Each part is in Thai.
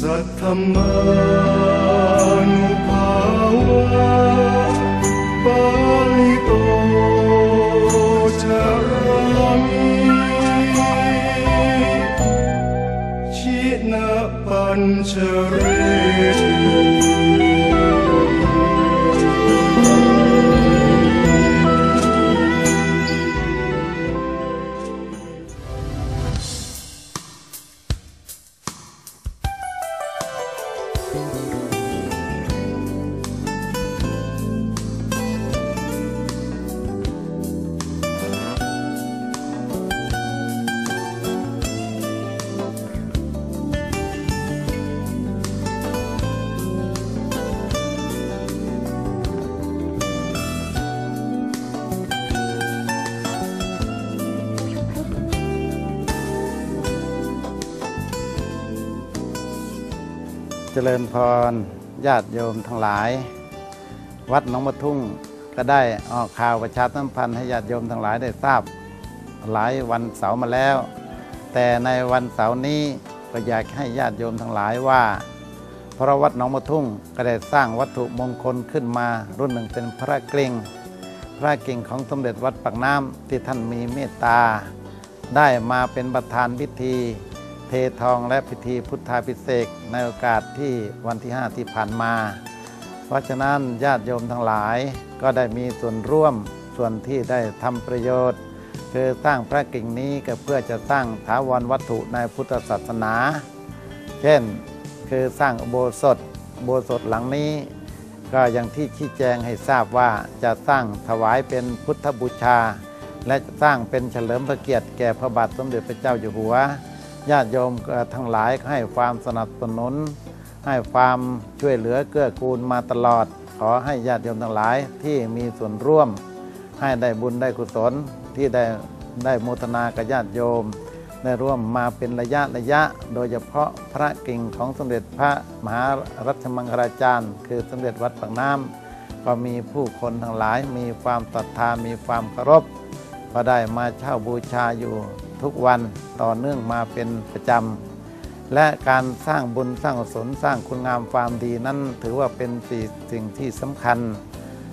สัทธมานุภาวะปาลิโตจารามิชินะปัญชเร เจริญพรญาติโยมทั้งหลาย วัดหนองมะทุ่งก็ได้ออกข่าวประชาสัมพันธ์ให้ญาติโยมทั้งหลายได้ทราบ หลายวันเสาร์มาแล้ว แต่ในวันเสาร์นี้ก็อยากให้ญาติโยมทั้งหลายว่าเพราะวัดหนองมะทุ่งก็ได้สร้างวัตถุมงคลขึ้นมา รุ่นหนึ่งเป็นพระกริ่งพระกิ่งของสมเด็จวัดปากน้ำที่ท่านมีเมตตา ได้มาเป็นประธานพิธี เททองและพิธีพุทธาพิเศษในโอกาสที่วันที่ 5 ที่ผ่านมา เพราะฉะนั้นญาติโยมทั้งหลายก็ได้มีส่วนร่วมส่วนที่ได้ทำประโยชน์ คือสร้างพระกิ่งนี้ก็เพื่อจะสร้างถาวรวัตถุในพุทธศาสนา เช่นคือสร้างอุโบสถอุโบสถหลังนี้ ก็อย่างที่ชี้แจงให้ทราบว่าจะสร้างถวายเป็นพุทธบูชา และสร้างเป็นเฉลิมพระเกียรติแก่พระบาทสมเด็จพระเจ้าอยู่หัว ญาติโยมทั้งหลายให้ความสนับสนุน ให้ความช่วยเหลือเกื้อกูลมาตลอด ขอให้ญาติโยมทั้งหลายที่มีส่วนร่วม ให้ได้บุญได้กุศลที่ได้ได้โมทนากับญาติโยม ได้ร่วมมาเป็นระยะระยะ โดยเฉพาะพระกิ่งของสมเด็จพระมหารัชมังคลาจารย์ คือสมเด็จวัดปากน้ำก็มีผู้คนทั้งหลายมีความศรัทธามีความเคารพก็ได้มาเช่าบูชาอยู่ ทุกวันต่อเนื่องมาเป็นประจำ และการสร้างบุญสร้างกุศลสร้างคุณงามความดีนั้นถือว่าเป็นสิ่งที่สำคัญ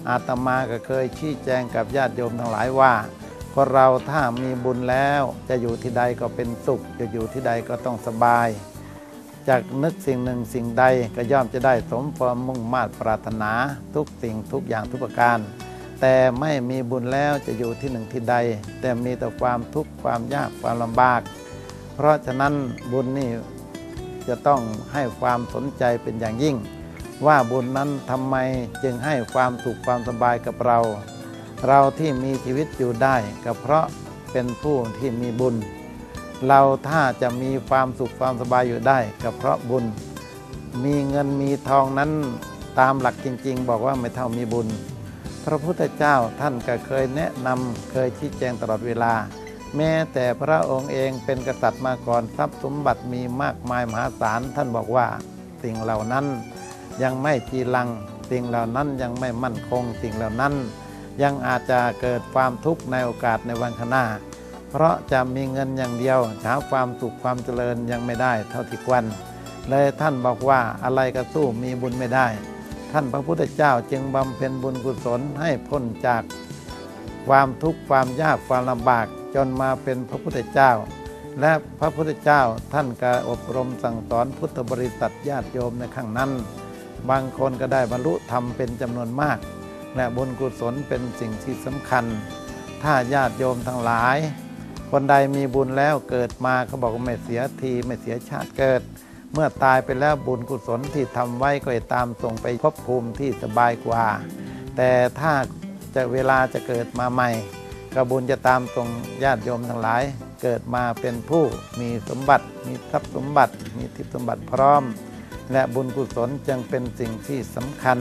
อาตมาก็เคยชี้แจงกับญาติโยมทั้งหลายว่าคนเราถ้ามีบุญแล้วจะอยู่ที่ใดก็เป็นสุข จะอยู่ที่ใดก็ต้องสบาย จากนึกสิ่งหนึ่งสิ่งใดก็ย่อมจะได้สมความมุ่งมา่ปรารถนาทุกสิ่งทุกอย่างทุกประการ แต่ไม่มีบุญแล้วจะอยู่ที่หนึ่งที่ใด แต่มีแต่ความทุกข์ความยากความลำบาก เพราะฉะนั้นบุญนี่จะต้องให้ความสนใจเป็นอย่างยิ่ง ว่าบุญนั้นทำไมจึงให้ความสุขความสบายกับเรา เราที่มีชีวิตอยู่ได้ก็เพราะเป็นผู้ที่มีบุญ เราถ้าจะมีความสุขความสบายอยู่ได้ก็เพราะบุญ มีเงินมีทองนั้นตามหลักจริง ๆ บอกว่าไม่เท่ามีบุญ พระพุทธเจ้าท่านก็เคยแนะนำเคยชี้แจงตลอดเวลา แม้แต่พระองค์เองเป็นกษัตริย์มาก่อนทรัพย์สมบัติมีมากมายมหาศาลท่านบอกว่าสิ่งเหล่านั้นยังไม่จีรัง สิ่งเหล่านั้นยังไม่มั่นคง สิ่งเหล่านั้น ยังอาจจะเกิดความทุกข์ในโอกาสในวันข้างหน้า เพราะจะมีเงินอย่างเดียวหาความสุขความเจริญยังไม่ได้เท่าที่ควรเลยท่านบอกว่าอะไรก็สู้มีบุญไม่ได้ ท่านพระพุทธเจ้าจึงบำเพ็ญบุญกุศลให้พ้นจากความทุกข์ความยากความลำบากจนมาเป็นพระพุทธเจ้า และพระพุทธเจ้าท่านก็อบรมสั่งสอนพุทธบริษัทญาติโยมในข้างนั้น บางคนก็ได้บรรลุธรรมเป็นจำนวนมาก และบุญกุศลเป็นสิ่งที่สำคัญ ถ้าญาติโยมทั้งหลาย คนใดมีบุญแล้วเกิดมาเขาบอกว่าไม่เสียทีไม่เสียชาติเกิด เมื่อตายไปแล้วบุญกุศลที่ทำไว้ก็จะตามส่งไปภพภูมิที่สบายกว่า แต่ถ้าจะเวลาจะเกิดมาใหม่ กระบุญจะตามส่งญาติโยมทั้งหลาย เกิดมาเป็นผู้มีสมบัติ มีทรัพย์สมบัติ มีทิพย์สมบัติพร้อม และบุญกุศลจึงเป็นสิ่งที่สำคัญ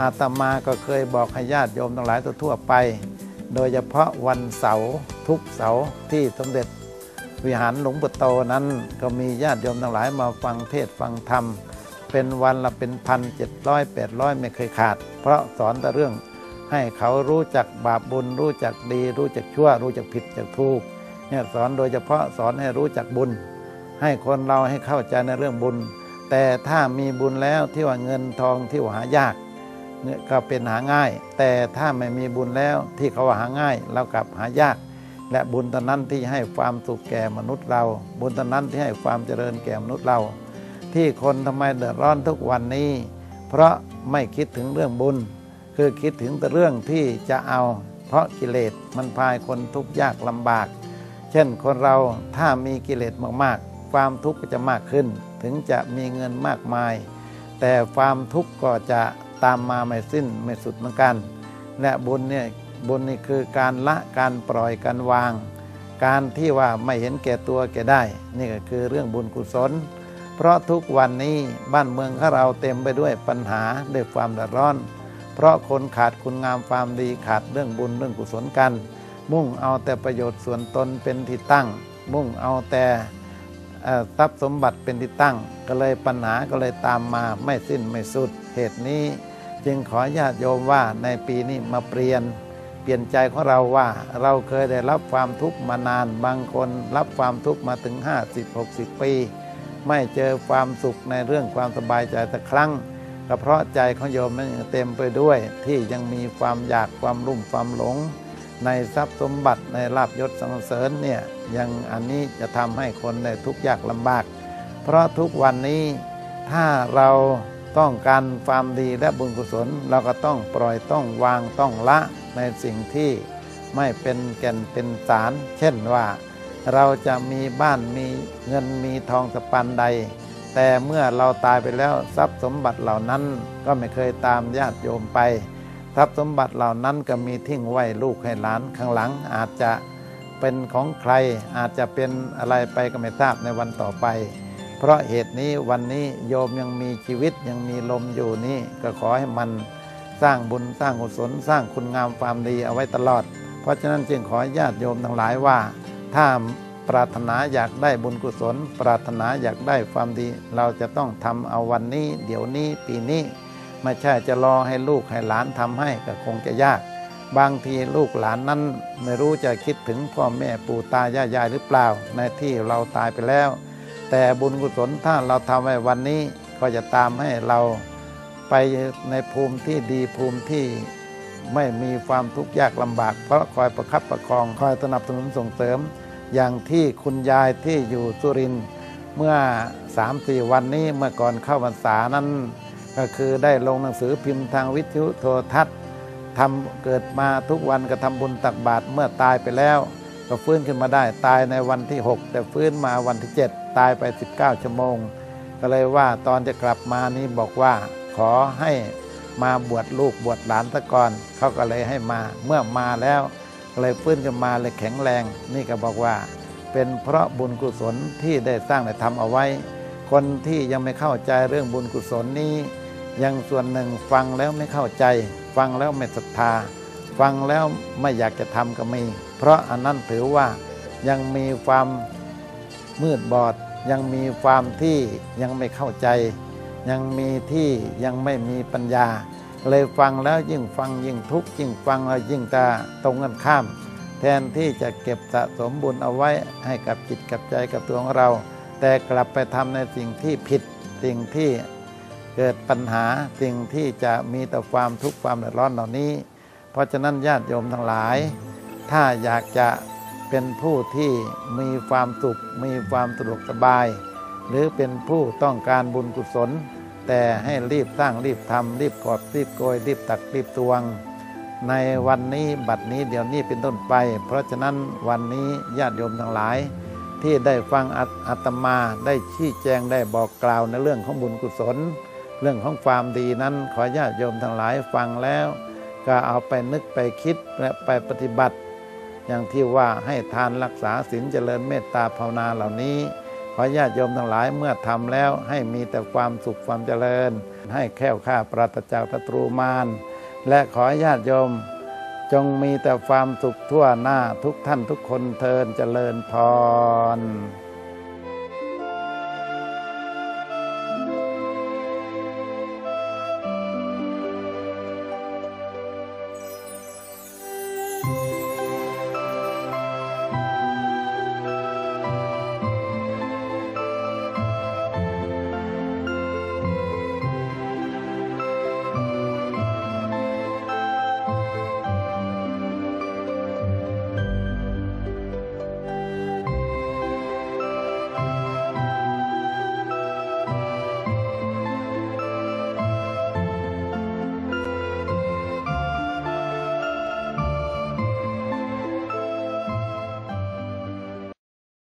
อาตมาก็เคยบอกให้ญาติโยมทั้งหลายทั่วไป โดยเฉพาะวันเสาร์ทุกเสาร์ที่สมเด็จ วิหารหลวงปู่โตนั้น ก็มีญาติโยมทั้งหลายมาฟังเทศฟังธรรม เป็นวันละเป็นพันเจ็ดร้อยแปดร้อยไม่เคยขาด เพราะสอนแต่เรื่องให้เขารู้จักบาปบุญ รู้จักดี รู้จักชั่ว รู้จักผิดจักถูกเนี่ยสอนโดยเฉพาะสอนให้รู้จักบุญ ให้คนเราให้เข้าใจในเรื่องบุญ แต่ถ้ามีบุญแล้วที่ว่าเงินทองที่ว่าหายากเนี่ยก็เป็นหาง่าย แต่ถ้าไม่มีบุญแล้วที่เขาว่าหาง่าย เรากลับหายาก และบุญตอนนั้นที่ให้ความสุขแก่มนุษย์เรา บุญตอนนั้นที่ให้ความเจริญแก่มนุษย์เรา ที่คนทำไมเดือดร้อนทุกวันนี้ เพราะไม่คิดถึงเรื่องบุญ คือคิดถึงแต่เรื่องที่จะเอา เพราะกิเลสมันพายคนทุกข์ยากลำบาก เช่นคนเราถ้ามีกิเลสมากๆ ความทุกข์ก็จะมากขึ้น ถึงจะมีเงินมากมาย แต่ความทุกข์ก็จะตามมาไม่สิ้นไม่สุดเหมือนกัน และบุญเนี่ย บุญนี่คือการละการปล่อยการวาง การที่ว่าไม่เห็นแก่ตัวแก่ได้ นี่ก็คือเรื่องบุญกุศล เพราะทุกวันนี้บ้านเมืองของเราเต็มไปด้วยปัญหาด้วยความเดือดร้อน เพราะคนขาดคุณงามความดีขาดเรื่องบุญเรื่องกุศลกัน มุ่งเอาแต่ประโยชน์ส่วนตนเป็นที่ตั้ง มุ่งเอาแต่ทรัพย์สมบัติเป็นที่ตั้ง ก็เลยปัญหาก็เลยตามมาไม่สิ้นไม่สุดเหตุนี้ จึงขอญาติโยมว่าในปีนี้มาเปลี่ยน ปลี่ยนใจของเราว่า เราเคยได้รับความทุกข์มานาน บางคนรับความทุกข์มาถึง 50-60 ปี ไม่เจอความสุขในเรื่องความสบายใจสักครั้งก็เพราะใจของโยมนั้นยังเต็มไปด้วย ที่ยังมีความอยากความรุ่มความหลง ในทรัพย์สมบัติในลาบยศสรรเสริญเนี่ยยังอันนี้จะทำให้คนได้ทุกข์ยากลำบาก เพราะทุกวันนี้ถ้าเรา ต้องการความดีและบุญกุศล เราก็ต้องปล่อยต้องวางต้องละในสิ่งที่ไม่เป็นแก่นเป็นสาร เช่นว่า เราจะมีบ้านมีเงินมีทองสปันใด แต่เมื่อเราตายไปแล้วทรัพย์สมบัติเหล่านั้นก็ไม่เคยตามญาติโยมไป ทรัพย์สมบัติเหล่านั้นก็มีทิ้งไว้ลูกให้หลานข้างหลังอาจจะเป็นของใครอาจจะเป็นอะไรไปก็ไม่ทราบในวันต่อไป เพราะเหตุนี้วันนี้โยมยังมีชีวิตยังมีลมอยู่นี้ก็ขอให้มันสร้างบุญสร้างกุศลสร้างคุณงามความดีเอาไว้ตลอด เพราะฉะนั้นจึงขอญาติโยมทั้งหลายว่า ถ้าปรารถนาอยากได้บุญกุศล ปรารถนาอยากได้ความดี เราจะต้องทำเอาวันนี้ เดี๋ยวนี้ปีนี้ไม่ใช่จะรอให้ลูกให้หลานทำให้ก็คงจะยาก บางทีลูกหลานนั้นไม่รู้จะคิดถึงพ่อแม่ปู่ตายายยายหรือเปล่า ในที่เราตายไปแล้ว แต่บุญกุศลถ้าเราทำไว้วันนี้ก็จะตามให้เราไปในภูมิที่ดีภูมิที่ไม่มีความทุกข์ยากลำบาก เพราะคอยประคับประคองคอยสนับสนุนส่งเสริม อย่างที่คุณยายที่อยู่สุรินเมื่อ3ามสี่วันนี้เมื่อก่อนเข้าพรรษานั้น ก็คือได้ลงหนังสือพิมพ์ทางวิทยุโทรทัศน์ทำเกิดมาทุกวันก็ทำบุญตักบาตรเมื่อตายไปแล้ว ก็ฟื้นขึ้นมาได้ตายในวันที่ 6 แต่ฟื้นมาวันที่ 7 ตายไป 19 ชั่วโมง ก็เลยว่าตอนจะกลับมานี้บอกว่าขอให้มาบวชลูกบวชหลานซะก่อนเขาก็เลยให้มาเมื่อมาแล้วก็เลยฟื้นขึ้นมาเลยแข็งแรง นี่ก็บอกว่า เป็นเพราะบุญกุศลที่ได้สร้างได้ทำเอาไว้ คนที่ยังไม่เข้าใจเรื่องบุญกุศลนี้ ยังส่วนหนึ่งฟังแล้วไม่เข้าใจ ฟังแล้วไม่ศรัทธา ฟังแล้วไม่อยากจะทำก็มี เพราะอันนั้นถือว่ายังมีความมืดบอด ยังมีความที่ยังไม่เข้าใจ ยังมีที่ยังไม่มีปัญญา เลยฟังแล้วยิ่งฟังยิ่งทุกข์ยิ่งฟังแล้วยิ่งตาตรงกันข้าม แทนที่จะเก็บสะสมบุญเอาไว้ให้กับจิตกับใจกับตัวของเรา แต่กลับไปทำในสิ่งที่ผิดสิ่งที่เกิดปัญหาสิ่งที่จะมีแต่ความทุกข์ความเดือดร้อนเหล่านี้ เพราะฉะนั้นญาติโยมทั้งหลาย ถ้าอยากจะ เป็นผู้ที่มีความสุข มีความสะดวกสบาย หรือเป็นผู้ต้องการบุญกุศล แต่ให้รีบสร้างรีบทำรีบกอบรีบโกยรีบตักรีบตวง ในวันนี้บัดนี้เดี๋ยวนี้เป็นต้นไป เพราะฉะนั้นวันนี้ญาติโยมทั้งหลาย ที่ได้ฟังอาอาตมาได้ชี้แจงได้บอกกล่าวในเรื่องของบุญกุศล เรื่องของความดีนั้นขอญาติโยมทั้งหลายฟังแล้ว ก็เอาไปนึกไปคิดและไปปฏิบัติ อย่างที่ว่าให้ทานรักษาศีลเจริญเมตตาภาวนาเหล่านี้ ขอญาติโยมทั้งหลายเมื่อทำแล้วให้มีแต่ความสุขความเจริญ ให้แค้วคลาปราศจากศัตรูมารและขอญาติโยม จงมีแต่ความสุขทั่วหน้าทุกท่านทุกคนเทินเจริญพร